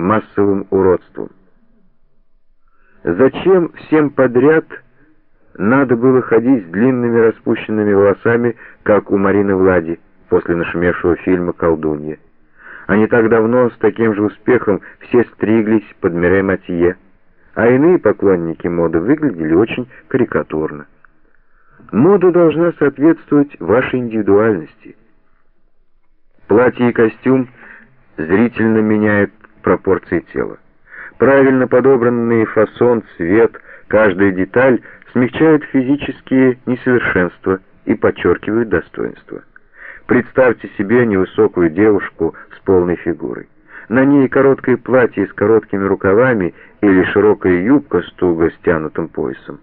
массовым уродством. Зачем всем подряд надо было ходить с длинными распущенными волосами, как у Марины Влади после нашумевшего фильма «Колдунья»? Не так давно с таким же успехом все стриглись под Мире Матье, а иные поклонники моды выглядели очень карикатурно. Мода должна соответствовать вашей индивидуальности. Платье и костюм зрительно меняют пропорции тела. Правильно подобранный фасон, цвет, каждая деталь смягчают физические несовершенства и подчеркивают достоинства. Представьте себе невысокую девушку с полной фигурой. На ней короткое платье с короткими рукавами или широкая юбка с туго стянутым поясом.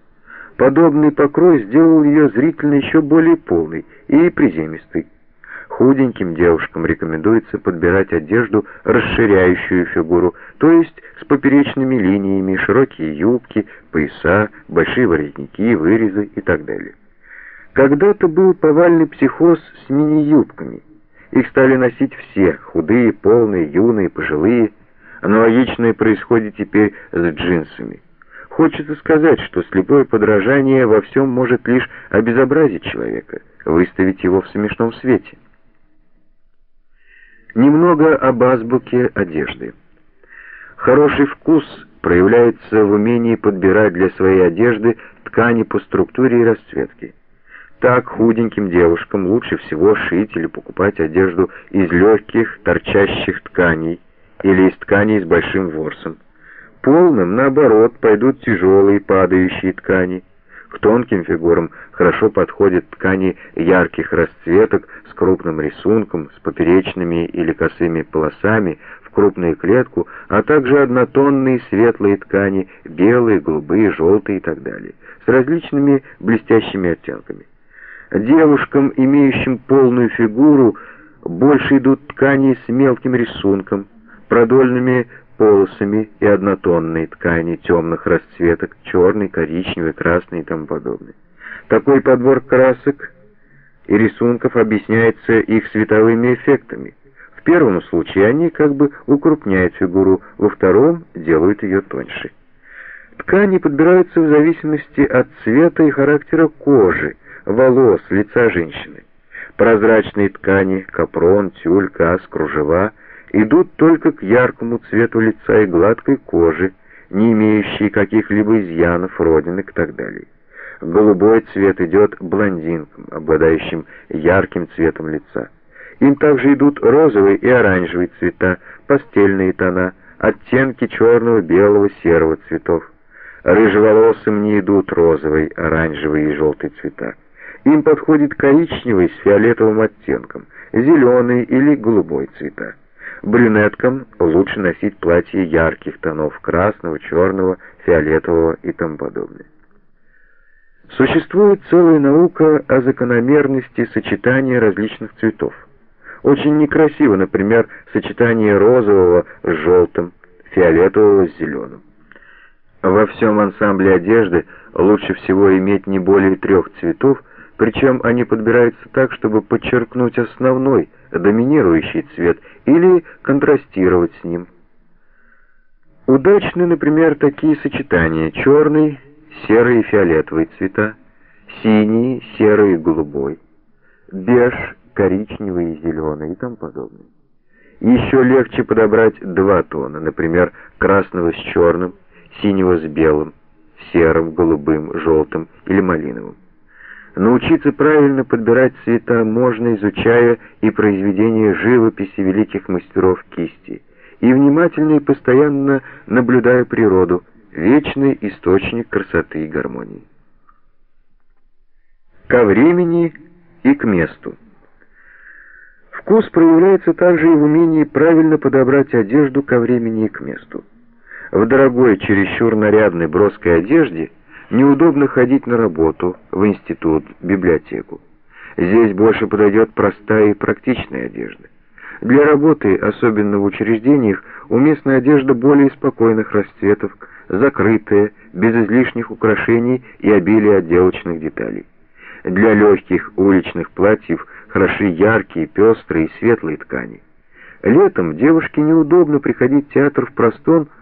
Подобный покрой сделал ее зрительно еще более полной и приземистой. Худеньким девушкам рекомендуется подбирать одежду, расширяющую фигуру, то есть с поперечными линиями, широкие юбки, пояса, большие воротники, вырезы и так далее. Когда-то был повальный психоз с мини-юбками. Их стали носить все, худые, полные, юные, пожилые. Аналогичное происходит теперь с джинсами. Хочется сказать, что слепое подражание во всем может лишь обезобразить человека, выставить его в смешном свете. Немного об азбуке одежды. Хороший вкус проявляется в умении подбирать для своей одежды ткани по структуре и расцветке. Так худеньким девушкам лучше всего шить или покупать одежду из легких торчащих тканей или из тканей с большим ворсом. Полным, наоборот, пойдут тяжелые падающие ткани. К тонким фигурам хорошо подходят ткани ярких расцветок с крупным рисунком, с поперечными или косыми полосами в крупную клетку, а также однотонные светлые ткани, белые, голубые, желтые и так далее, с различными блестящими оттенками. Девушкам, имеющим полную фигуру, больше идут ткани с мелким рисунком, продольными полосами и однотонной ткани темных расцветок, черный, коричневый, красный и тому подобное. Такой подбор красок и рисунков объясняется их световыми эффектами. В первом случае они как бы укрупняют фигуру, во втором делают ее тоньше. Ткани подбираются в зависимости от цвета и характера кожи, волос, лица женщины. Прозрачные ткани, капрон, тюль, кас, кружева – идут только к яркому цвету лица и гладкой кожи, не имеющей каких-либо изъянов, родинок и так далее. Голубой цвет идет блондинкам, обладающим ярким цветом лица. Им также идут розовый и оранжевый цвета, пастельные тона, оттенки черного, белого, серого цветов. Рыжеволосым не идут розовый, оранжевый и желтый цвета. Им подходит коричневый с фиолетовым оттенком, зеленый или голубой цвета. Брюнеткам лучше носить платья ярких тонов красного, черного, фиолетового и тому подобное. Существует целая наука о закономерности сочетания различных цветов. Очень некрасиво, например, сочетание розового с желтым, фиолетового с зеленым. Во всем ансамбле одежды лучше всего иметь не более трех цветов, причем они подбираются так, чтобы подчеркнуть основной, доминирующий цвет или контрастировать с ним. Удачны, например, такие сочетания черный, серый и фиолетовый цвета, синий, серый и голубой, беж, коричневый и зеленый и тому подобное. Еще легче подобрать два тона, например, красного с черным, синего с белым, серым, голубым, желтым или малиновым. Научиться правильно подбирать цвета можно, изучая и произведения живописи великих мастеров кисти, и внимательно и постоянно наблюдая природу, вечный источник красоты и гармонии. Ко времени и к месту. Вкус проявляется также и в умении правильно подобрать одежду ко времени и к месту. В дорогой, чересчур нарядной броской одежде – Неудобно ходить на работу, в институт, библиотеку. Здесь больше подойдет простая и практичная одежда. Для работы, особенно в учреждениях, уместна одежда более спокойных расцветов, закрытая, без излишних украшений и обилия отделочных деталей. Для легких уличных платьев хороши яркие, пестрые и светлые ткани. Летом девушке неудобно приходить в театр в простом,